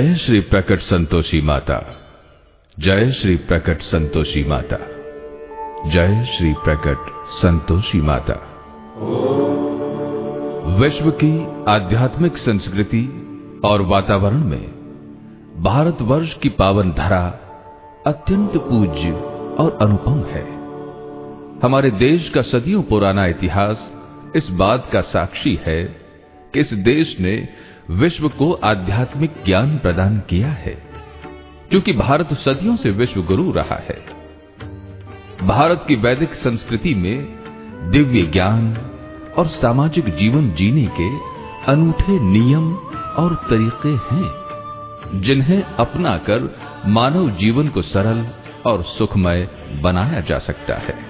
जय श्री प्रकट संतोषी माता। जय श्री प्रकट संतोषी माता। जय श्री प्रकट संतोषी माता। विश्व की आध्यात्मिक संस्कृति और वातावरण में भारतवर्ष की पावन धरा अत्यंत पूज्य और अनुपम है। हमारे देश का सदियों पुराना इतिहास इस बात का साक्षी है कि इस देश ने विश्व को आध्यात्मिक ज्ञान प्रदान किया है, क्योंकि भारत सदियों से विश्व गुरु रहा है। भारत की वैदिक संस्कृति में दिव्य ज्ञान और सामाजिक जीवन जीने के अनूठे नियम और तरीके हैं, जिन्हें अपनाकर मानव जीवन को सरल और सुखमय बनाया जा सकता है।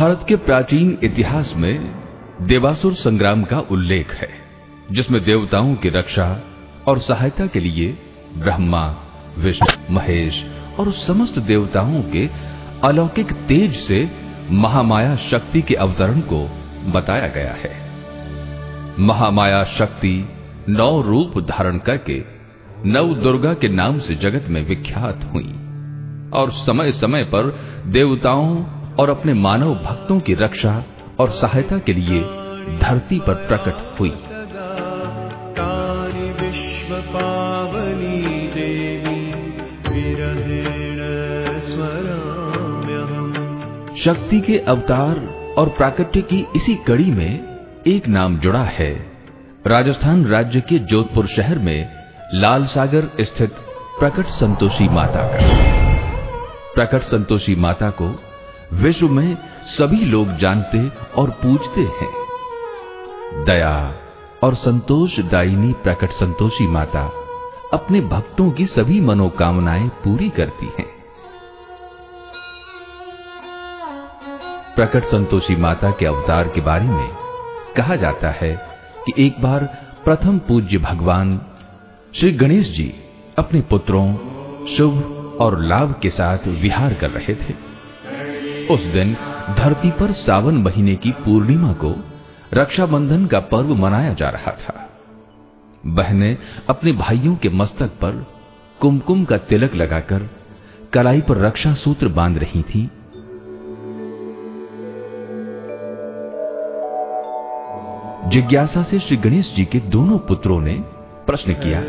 भारत के प्राचीन इतिहास में देवासुर संग्राम का उल्लेख है, जिसमें देवताओं की रक्षा और सहायता के लिए ब्रह्मा, विष्णु, महेश और समस्त देवताओं के अलौकिक तेज से महामाया शक्ति के अवतरण को बताया गया है। महामाया शक्ति नौ रूप धारण करके नव दुर्गा के नाम से जगत में विख्यात हुई और समय समय पर देवताओं और अपने मानव भक्तों की रक्षा और सहायता के लिए धरती पर प्रकट हुई। शक्ति के अवतार और प्राकट्य की इसी कड़ी में एक नाम जुड़ा है। राजस्थान राज्य के जोधपुर शहर में लाल सागर स्थित प्रकट संतोषी माता का। प्रकट संतोषी माता को विश्व में सभी लोग जानते और पूजते हैं। दया और संतोष दायिनी प्रकट संतोषी माता अपने भक्तों की सभी मनोकामनाएँ पूरी करती हैं। प्रकट संतोषी माता के अवतार के बारे में कहा जाता है कि एक बार प्रथम पूज्य भगवान श्री गणेश जी अपने पुत्रों, शुभ और लाभ के साथ विहार कर रहे थे। उस दिन धरती पर सावन महीने की पूर्णिमा को रक्षाबंधन का पर्व मनाया जा रहा था। बहनें अपने भाइयों के मस्तक पर कुमकुम का तिलक लगाकर कलाई पर रक्षा सूत्र बाँध रही थी। जिज्ञासा से श्री गणेश जी के दोनों पुत्रों ने प्रश्न किया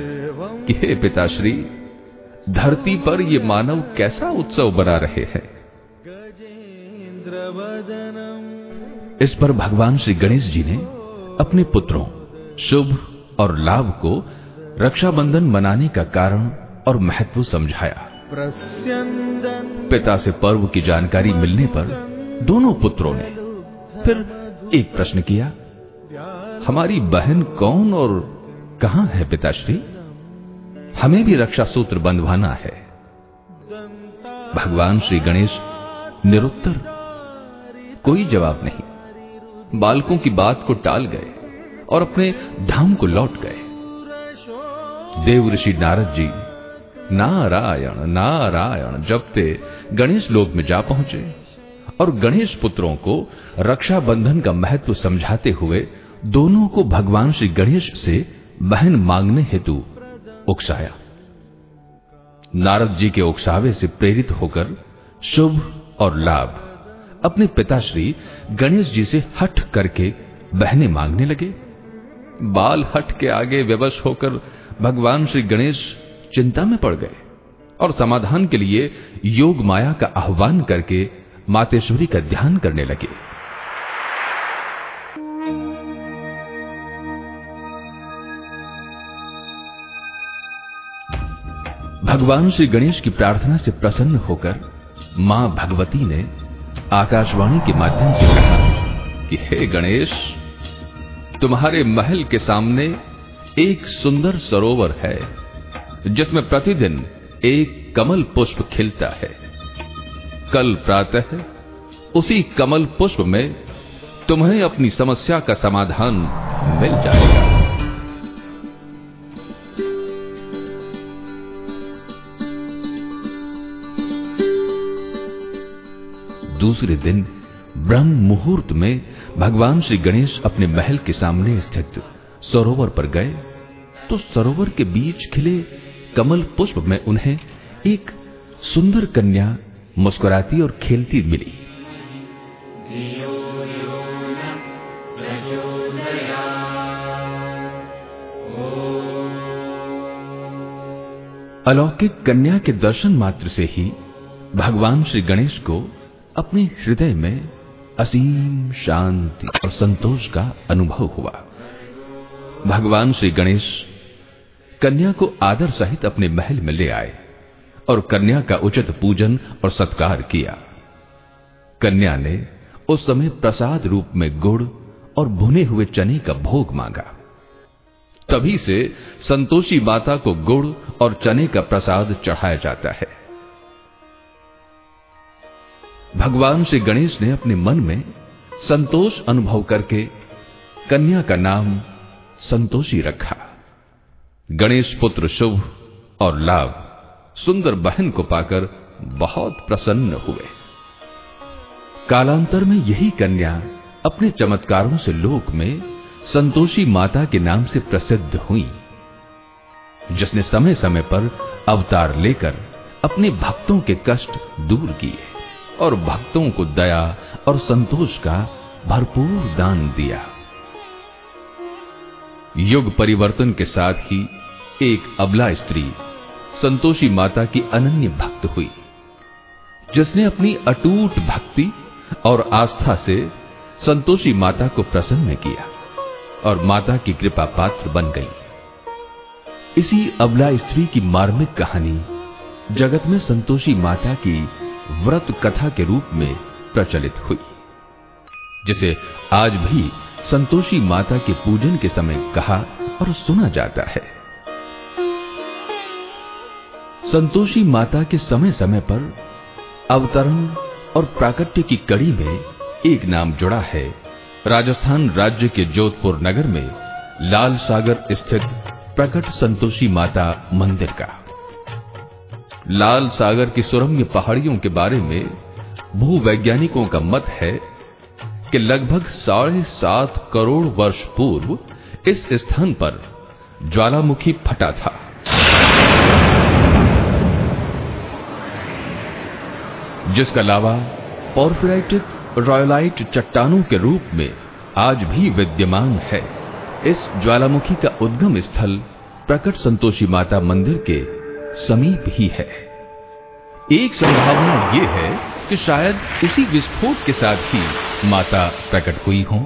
कि, हे पिताश्री, धरती पर ये मानव कैसा उत्सव बना रहे हैं? इस पर भगवान श्री गणेश जी ने अपने पुत्रों शुभ और लाभ को रक्षाबंधन मनाने का कारण और महत्व समझाया। पिता से पर्व की जानकारी मिलने पर दोनों पुत्रों ने फिर एक प्रश्न किया हमारी बहन कौन और कहाँ है पिताश्री? हमें भी रक्षा सूत्र बंधवाना है। भगवान श्री गणेश निरुत्तर कोई जवाब नहीं। बालकों की बात को टाल गए और अपने धाम को लौट गए। देव ऋषि नारद जी, नारायण नारायण जपते गणेश लोक में जा पहुँचे और गणेश पुत्रों को रक्षाबंधन का महत्व समझाते हुए दोनों को भगवान श्री गणेश से बहन मांगने हेतु उकसाया। नारद जी के उकसावे से प्रेरित होकर शुभ और लाभ अपने पिताश्री गणेश जी से हट करके बहने मांगने लगे। बाल हट के आगे विवश होकर भगवान श्री गणेश चिंता में पड़ गए और समाधान के लिए योग माया का आह्वान करके मातेश्वरी का ध्यान करने लगे। भगवान श्री गणेश की प्रार्थना से प्रसन्न होकर माँ भगवती ने आकाशवाणी के माध्यम से कहा कि हे गणेश, तुम्हारे महल के सामने एक सुंदर सरोवर है, जिसमें प्रतिदिन एक कमल पुष्प खिलता है। कल प्रातः उसी कमल पुष्प में तुम्हें अपनी समस्या का समाधान मिल जाएगा। दूसरे दिन ब्रह्म मुहूर्त में भगवान श्री गणेश अपने महल के सामने स्थित सरोवर पर गए। तो सरोवर के बीच खिले कमल पुष्प में उन्हें एक सुंदर कन्या मुस्कुराती और खेलती मिली। अलौकिक कन्या के दर्शन मात्र से ही भगवान श्री गणेश को अपने हृदय में असीम शांति और संतोष का अनुभव हुआ। भगवान श्री गणेश कन्या को आदर सहित अपने महल में ले आए और कन्या का उचित पूजन और सत्कार किया। कन्या ने उस समय प्रसाद रूप में गुड़ और भुने हुए चने का भोग मांगा। तभी से संतोषी माता को गुड़ और चने का प्रसाद चढ़ाया जाता है। भगवान श्री गणेश ने अपने मन में संतोष अनुभव करके कन्या का नाम संतोषी रखा। गणेश पुत्र शुभ और लाभ, सुंदर बहन को पाकर बहुत प्रसन्न हुए। कालांतर में यही कन्या अपने चमत्कारों से लोक में संतोषी माता के नाम से प्रसिद्ध हुई, जिसने समय समय पर अवतार लेकर अपने भक्तों के कष्ट दूर किए। और भक्तों को दया और संतोष का भरपूर दान दिया। युग परिवर्तन के साथ ही एक अबला स्त्री, संतोषी माता की अनन्य भक्त हुई, जिसने अपनी अटूट भक्ति और आस्था से संतोषी माता को प्रसन्न किया और माता की कृपा पात्र बन गई। इसी अबला स्त्री की मार्मिक कहानी जगत में संतोषी माता की व्रत कथा के रूप में प्रचलित हुई, जिसे आज भी संतोषी माता के पूजन के समय कहा और सुना जाता है। संतोषी माता के समय समय पर अवतरण और प्राकट्य की कड़ी में एक नाम जुड़ा है। राजस्थान राज्य के जोधपुर नगर में लाल सागर स्थित प्रकट संतोषी माता मंदिर का। लाल सागर की सुरम्य पहाड़ियों के बारे में भूवैज्ञानिकों का मत है कि लगभग साढ़े सात करोड़ वर्ष पूर्व इस स्थान पर ज्वालामुखी फटा था। जिसका लावा पोर्फिराइटिक रॉयलाइट चट्टानों के रूप में आज भी विद्यमान है। इस ज्वालामुखी का उद्गम स्थल प्रकट संतोषी माता मंदिर के समीप ही है। एक संभावना यह है कि शायद उसी विस्फोट के साथ ही माता प्रकट हुई हो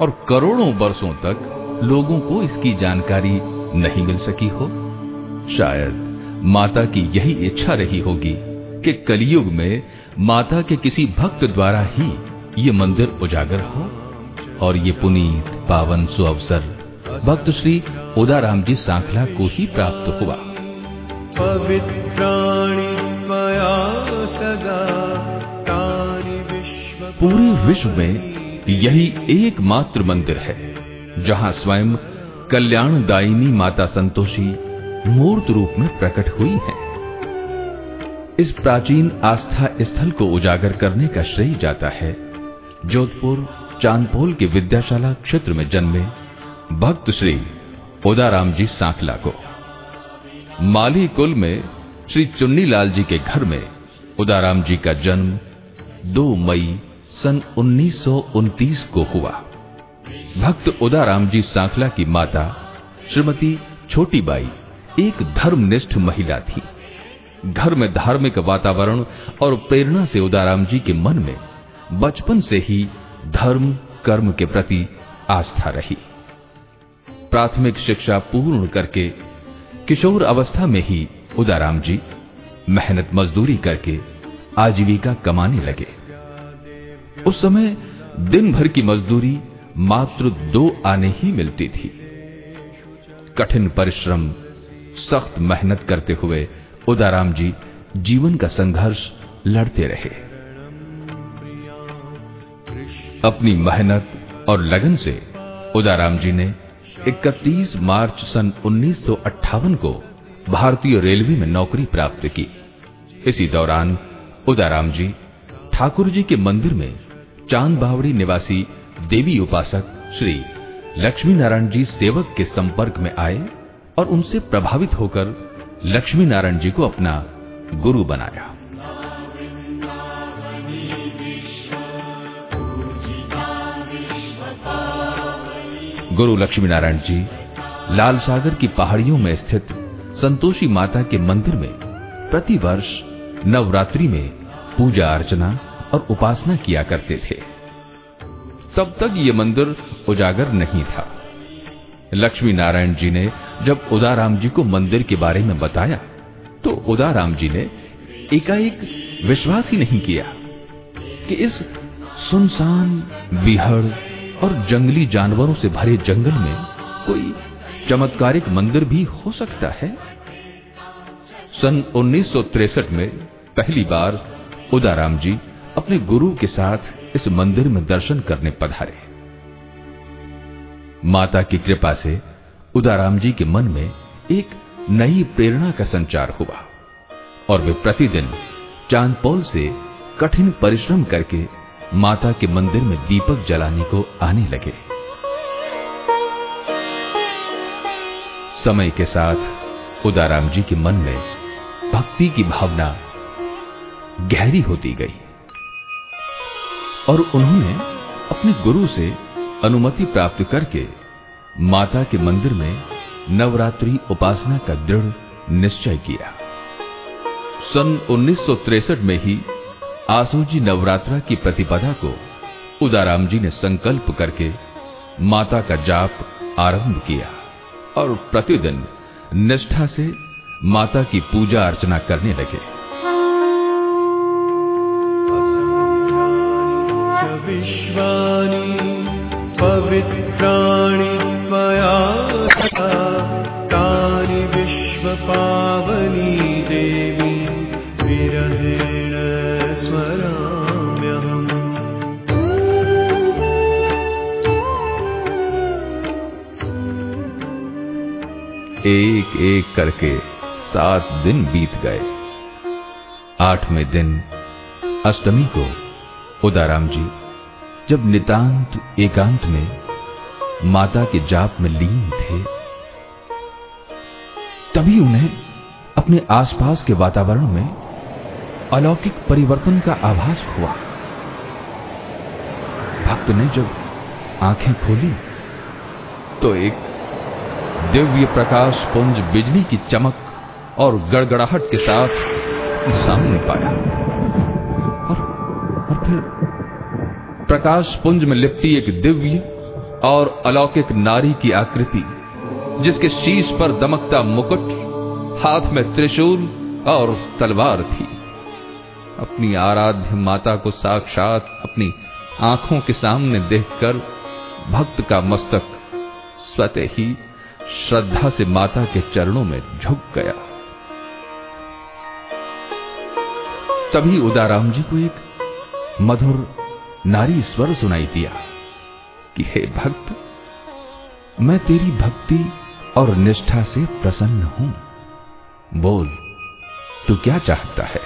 और करोड़ों वर्षों तक लोगों को इसकी जानकारी नहीं मिल सकी हो। शायद माता की यही इच्छा रही होगी कि कलयुग में माता के किसी भक्त द्वारा ही ये मंदिर उजागर हो। और ये पुनीत पावन सुअवसर भक्त श्री उदाराम जी सांखला को ही प्राप्त हुआ। पूरे विश्व में यही एकमात्र मंदिर है जहाँ स्वयं कल्याणदायिनी माता संतोषी मूर्त रूप में प्रकट हुई है। इस प्राचीन आस्था स्थल को उजागर करने का श्रेय जाता है। जोधपुर चांदपोल के विद्याशाला क्षेत्र में जन्मे भक्त श्री उदाराम जी सांखला को। माली कुल में श्री चुन्नीलाल जी के घर में उदाराम जी का जन्म 2 मई सन 1929 को हुआ। भक्त उदाराम जी सांखला की माता श्रीमती छोटी बाई एक धर्मनिष्ठ महिला थी। घर में धार्मिक वातावरण और प्रेरणा से उदाराम जी के मन में बचपन से ही धर्म, कर्म के प्रति आस्था रही। प्राथमिक शिक्षा पूर्ण करके किशोर अवस्था में ही उदाराम जी मेहनत मजदूरी करके आजीविका कमाने लगे। उस समय दिन भर की मजदूरी मात्र दो आने ही मिलती थी। कठिन परिश्रम, सख्त मेहनत करते हुए उदाराम जी जीवन का संघर्ष लड़ते रहे। अपनी मेहनत और लगन से उदाराम जी ने 31 मार्च सन उन्नीस सौ अट्ठावन को भारतीय रेलवे में नौकरी प्राप्त की। इसी दौरान उदाराम जी ठाकुर जी के मंदिर में चाँद बावड़ी निवासी देवी उपासक श्री लक्ष्मी नारायण जी सेवक के संपर्क में आए और उनसे प्रभावित होकर लक्ष्मी नारायण जी को अपना गुरु बनाया। गुरु लक्ष्मी नारायण जी, लाल सागर की पहाड़ियों में स्थित संतोषी माता के मंदिर में प्रतिवर्ष नवरात्रि में पूजा अर्चना और उपासना किया करते थे। तब तक ये मंदिर उजागर नहीं था। लक्ष्मी नारायण जी ने जब उदाराम जी को मंदिर के बारे में बताया तो उदाराम जी ने एकाएक विश्वास ही नहीं किया कि इस सुनसान बिहड़ और जंगली जानवरों से भरे जंगल में कोई चमत्कारिक मंदिर भी हो सकता है? सन 1963 में पहली बार उदाराम जी अपने गुरु के साथ इस मंदिर में दर्शन करने पधारे। माता की कृपा से उदाराम जी के मन में एक नई प्रेरणा का संचार हुआ और वे प्रतिदिन चांदपोल से कठिन परिश्रम करके माता के मंदिर में दीपक जलाने को आने लगे। समय के साथ उदाराम जी के मन में भक्ति की भावना गहरी होती गई और उन्होंने अपने गुरु से अनुमति प्राप्त करके माता के मंदिर में नवरात्रि उपासना का दृढ़ निश्चय किया। सन उन्नीस में ही आसोजी नवरात्रा की प्रतिपदा को उदाराम जी ने संकल्प करके माता का जाप आरंभ किया और प्रतिदिन निष्ठा से माता की पूजा अर्चना करने लगे। विश्वानि विश्वपावनी देवी। एक एक करके सात दिन बीत गए। आठवें दिन अष्टमी को उदाराम जी, जब नितांत एकांत में माता के जाप में लीन थे, तभी उन्हें अपने आसपास के वातावरण में अलौकिक परिवर्तन का आभास हुआ। भक्त ने जब आँखें खोली तो एक दिव्य प्रकाश पुंज बिजली की चमक और गड़गड़ाहट के साथ सामने पाया। और, और फिर प्रकाश पुंज में लिपटी एक दिव्य और अलौकिक नारी की आकृति जिसके शीश पर दमकता मुकुट हाथ में त्रिशूल और तलवार थी। अपनी आराध्य माता को साक्षात अपनी आँखों के सामने देखकर भक्त का मस्तक स्वतः ही श्रद्धा से माता के चरणों में झुक गया। तभी उदाराम जी को एक मधुर नारी स्वर सुनाई दिया कि, हे भक्त, मैं तेरी भक्ति और निष्ठा से प्रसन्न हूँ। बोल, तू क्या चाहता है?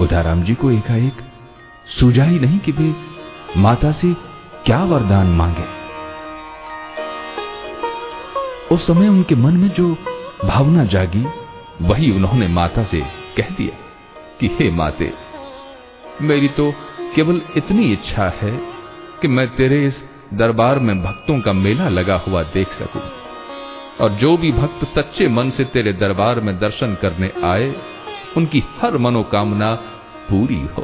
उदाराम जी को एकाएक सूझा ही नहीं कि वे माता से क्या वरदान मांगे। उस समय उनके मन में जो भावना जागी, वही उन्होंने माता से कह दिया कि, हे माते, मेरी तो केवल इतनी इच्छा है कि मैं तेरे इस दरबार में भक्तों का मेला लगा हुआ देख सकूँ। और जो भी भक्त सच्चे मन से तेरे दरबार में दर्शन करने आए, उनकी हर मनोकामना पूरी हो।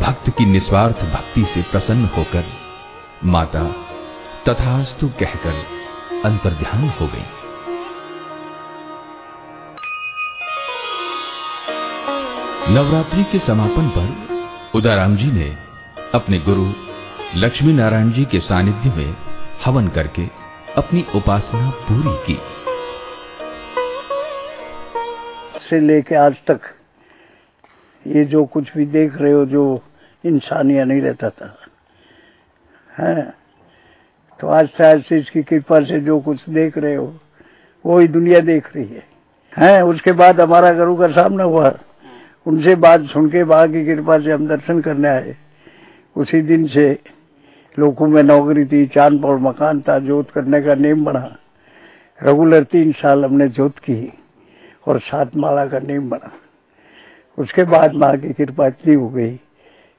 भक्त की निस्वार्थ भक्ति से प्रसन्न होकर माता, तथास्तु कहकर अंतर्ध्यान हो गई। नवरात्रि के समापन पर उदाराम जी ने अपने गुरु लक्ष्मी नारायण जी के सानिध्य में हवन करके अपनी उपासना पूरी की। से लेके आज तक ये जो कुछ भी देख रहे हो, जो इंसानिया नहीं रहता था। है। तो आज से इसकी कृपा से जो कुछ देख रहे हो वो ही दुनिया देख रही है। हैं, उसके बाद हमारा गुरु का सामना हुआ। उनसे बात सुन के बाबा की कृपा से हम दर्शन करने आए। उसी दिन से लोगों में नौकरी थी, चाँद पर मकान था जोत करने का नेम बना। रेगुलर तीन साल हमने जोत की और सात माला का नेम बना। उसके बाद माँ की कृपा इतनी हो गई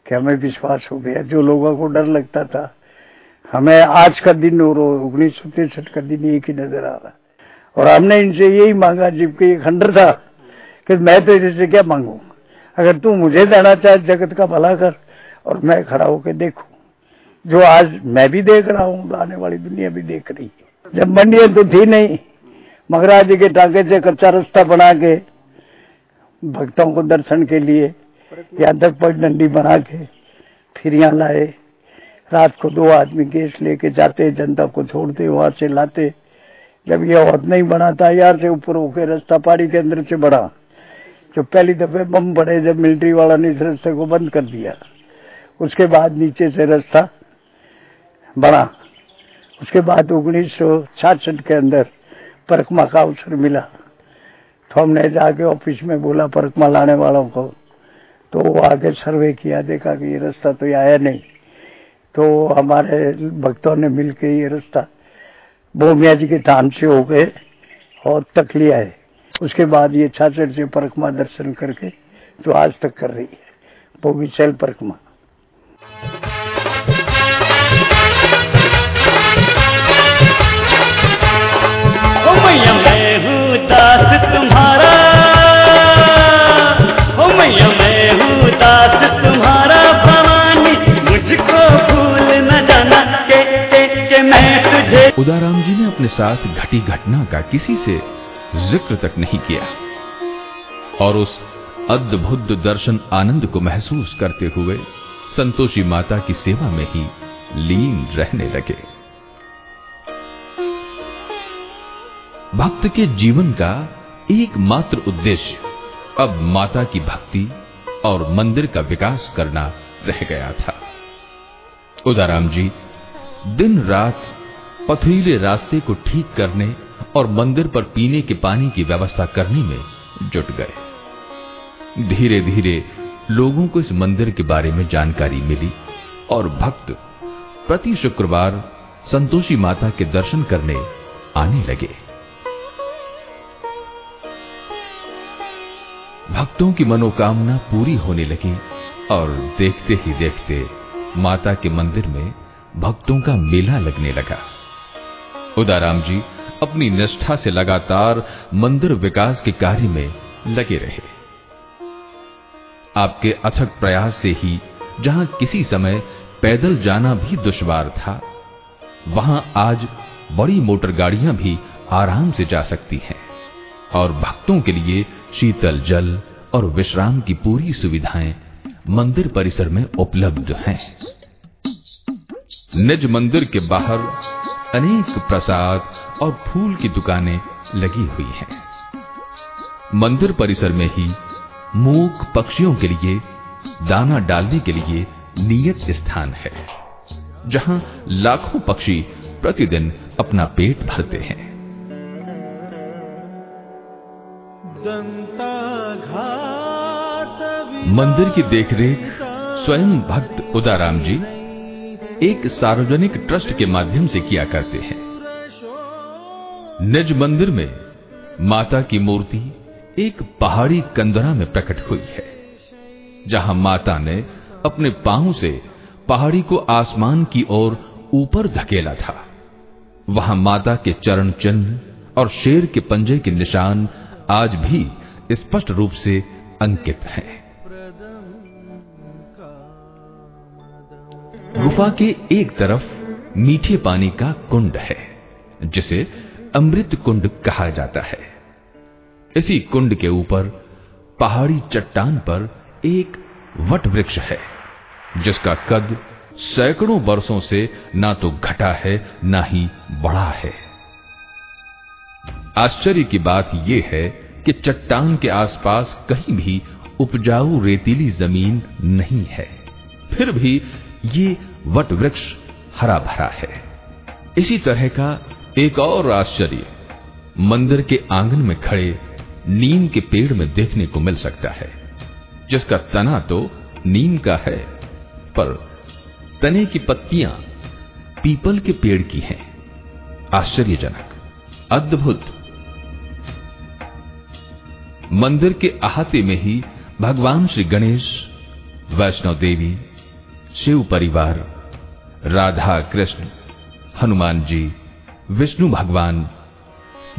कि हमें विश्वास हो गया। जो लोगों को डर लगता था हमें आज का दिन और उन्नीस सौ तिरसठ का दिन एक ही नज़र आ रहा और हमने इनसे यही मांगा जबकि ये खंडर था, कि मैं तो इनसे क्या मांगू? अगर तू मुझे देना चाहे जगत का भला कर, और मैं खड़ा होकर देखू। जो आज मैं भी देख रहा हूँ, आने वाली दुनिया भी देख रही है। जब मंडिया तो थी नहीं मगराज जी के टाके से कच्चा रास्ता बना के, भक्तों को दर्शन के लिए यहाँ तक डंडी बना के, फिर यहाँ लाए। रात को दो आदमी गैस लेके जाते, जनता को छोड़ते, वहाँ से लाते। जब ये और नहीं बना था, यार से ऊपर होके रास्ता पहाड़ी के अंदर से बढ़ा। जो पहली दफे बम पड़े, जब मिलिट्री वाला ने इस रास्ते को बंद कर दिया। उसके बाद नीचे से रास्ता बढ़ा। उसके बाद उन्नीस सौ के अंदर परकमा का अवसर मिला। तो हमने जाके ऑफ़िस में बोला परकमा लाने वालों को। तो वो आगे सर्वे किया, देखा कि ये रास्ता तो आया नहीं। तो हमारे भक्तों ने मिलकर ये रास्ता बोमिया जी के धाम से हो गए और तक लिया है। उसके बाद ये छाछठ से परकमा दर्शन करके जो आज तक कर रही है, वो भी चल परकमा मैं हूँ दास तुम्हारा उदाराम जी ने अपने साथ घटी घटना का किसी से ज़िक्र तक नहीं किया और उस अद्भुत दर्शन आनंद को महसूस करते हुए संतोषी माता की सेवा में ही लीन रहने लगे। भक्त के जीवन का एकमात्र उद्देश्य अब माता की भक्ति और मंदिर का विकास करना रह गया था। उदाराम जी, दिन रात पथरीले रास्ते को ठीक करने और मंदिर पर पीने के पानी की व्यवस्था करने में जुट गए। धीरे धीरे लोगों को इस मंदिर के बारे में जानकारी मिली और भक्त प्रति शुक्रवार संतोषी माता के दर्शन करने आने लगे। भक्तों की मनोकामना पूरी होने लगी और देखते ही देखते माता के मंदिर में भक्तों का मेला लगने लगा। उदाराम जी अपनी निष्ठा से लगातार मंदिर विकास के कार्य में लगे रहे। आपके अथक प्रयास से ही जहाँ किसी समय पैदल जाना भी दुश्वार था, वहाँ आज बड़ी मोटर गाड़ियाँ भी आराम से जा सकती हैं और भक्तों के लिए शीतल जल और विश्राम की पूरी सुविधाएँ मंदिर परिसर में उपलब्ध हैं। निज मंदिर के बाहर अनेक प्रसाद और फूल की दुकानें लगी हुई हैं। मंदिर परिसर में ही मूक पक्षियों के लिए दाना डालने के लिए नियत स्थान है जहाँ लाखों पक्षी प्रतिदिन अपना पेट भरते हैं। मंदिर की देखरेख स्वयं भक्त उदाराम जी एक सार्वजनिक ट्रस्ट के माध्यम से किया करते हैं। निज मंदिर में माता की मूर्ति एक पहाड़ी कंदरा में प्रकट हुई है, जहाँ माता ने अपने पाँव से पहाड़ी को आसमान की ओर ऊपर धकेला था। वहाँ माता के चरण चिन्ह और शेर के पंजे के निशान आज भी स्पष्ट रूप से अंकित हैं। गुफा के एक तरफ़ मीठे पानी का कुंड है, जिसे अमृत कुंड कहा जाता है। इसी कुंड के ऊपर पहाड़ी चट्टान पर एक वट वृक्ष है, जिसका कद सैकड़ों वर्षों से ना तो घटा है, ना ही बढ़ा है। आश्चर्य की बात यह है कि चट्टान के आसपास कहीं भी उपजाऊ रेतीली ज़मीन नहीं है। फिर भी ये वट वृक्ष हरा भरा है। इसी तरह का एक और आश्चर्य, मंदिर के आँगन में खड़े नीम के पेड़ में देखने को मिल सकता है, जिसका तना तो नीम का है, पर तने की पत्तियाँ पीपल के पेड़ की हैं। आश्चर्यजनक, अद्भुत। मंदिर के अहाते में ही भगवान श्री गणेश वैष्णव देवी, शिव परिवार राधा कृष्ण, हनुमान जी, विष्णु भगवान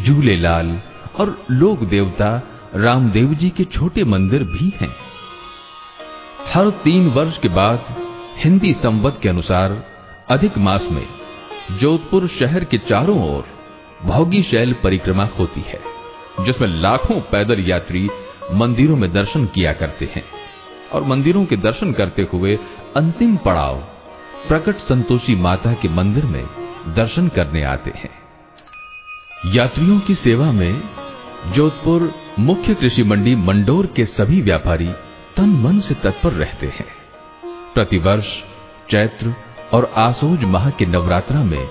झूलेलाल और लोक देवता रामदेव जी के छोटे मंदिर भी हैं। हर तीन वर्ष के बाद हिंदी संवत के अनुसार अधिक मास में जोधपुर शहर के चारों ओर भोगी शैल परिक्रमा होती है, जिसमें लाखों पैदल यात्री मंदिरों में दर्शन किया करते हैं और मंदिरों के दर्शन करते हुए अंतिम पड़ाव प्रकट संतोषी माता के मंदिर में दर्शन करने आते हैं। यात्रियों की सेवा में जोधपुर मुख्य कृषि मंडी मंडोर के सभी व्यापारी तन मन से तत्पर रहते हैं। प्रतिवर्ष चैत्र और आसोज माह के नवरात्रा में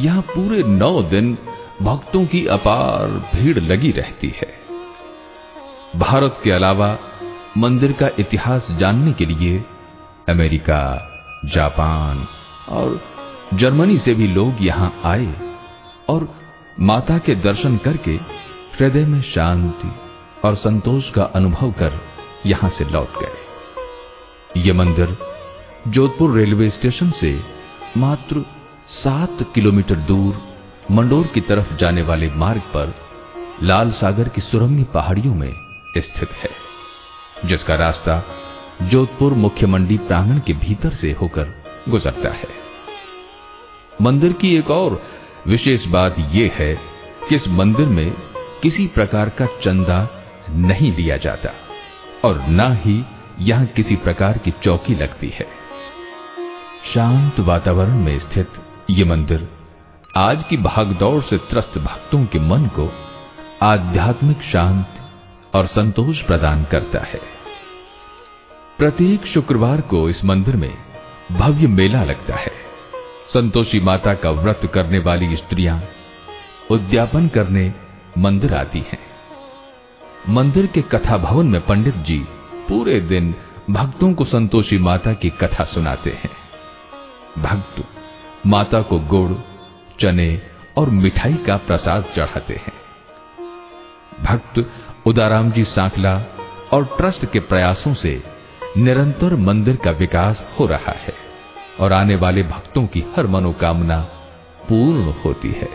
यहाँ पूरे नौ दिन भक्तों की अपार भीड़ लगी रहती है। भारत के अलावा मंदिर का इतिहास जानने के लिए अमेरिका जापान और जर्मनी से भी लोग यहाँ आए और माता के दर्शन करके हृदय में शांति और संतोष का अनुभव कर यहाँ से लौट गए। ये मंदिर जोधपुर रेलवे स्टेशन से मात्र सात किलोमीटर दूर मंडोर की तरफ़ जाने वाले मार्ग पर लाल सागर की सुरम्य पहाड़ियों में स्थित है, जिसका रास्ता जोधपुर मुख्य मंडी प्रांगण के भीतर से होकर गुजरता है। मंदिर की एक और विशेष बात यह है कि इस मंदिर में किसी प्रकार का चंदा नहीं लिया जाता और न ही यहाँ किसी प्रकार की चौकी लगती है। शांत वातावरण में स्थित ये मंदिर आज की भागदौड़ से त्रस्त भक्तों के मन को आध्यात्मिक शांति और संतोष प्रदान करता है। प्रत्येक शुक्रवार को इस मंदिर में भव्य मेला लगता है। संतोषी माता का व्रत करने वाली स्त्रियाँ उद्यापन करने मंदिर आती हैं। मंदिर के कथा भवन में पंडित जी पूरे दिन भक्तों को संतोषी माता की कथा सुनाते हैं। भक्त माता को गुड़, चने और मिठाई का प्रसाद चढ़ाते हैं। भक्त उदाराम जी सांखला और ट्रस्ट के प्रयासों से निरंतर मंदिर का विकास हो रहा है और आने वाले भक्तों की हर मनोकामना पूर्ण होती है।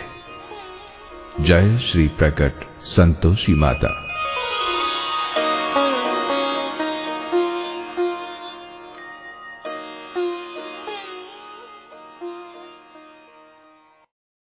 जय श्री प्रकट संतोषी माता।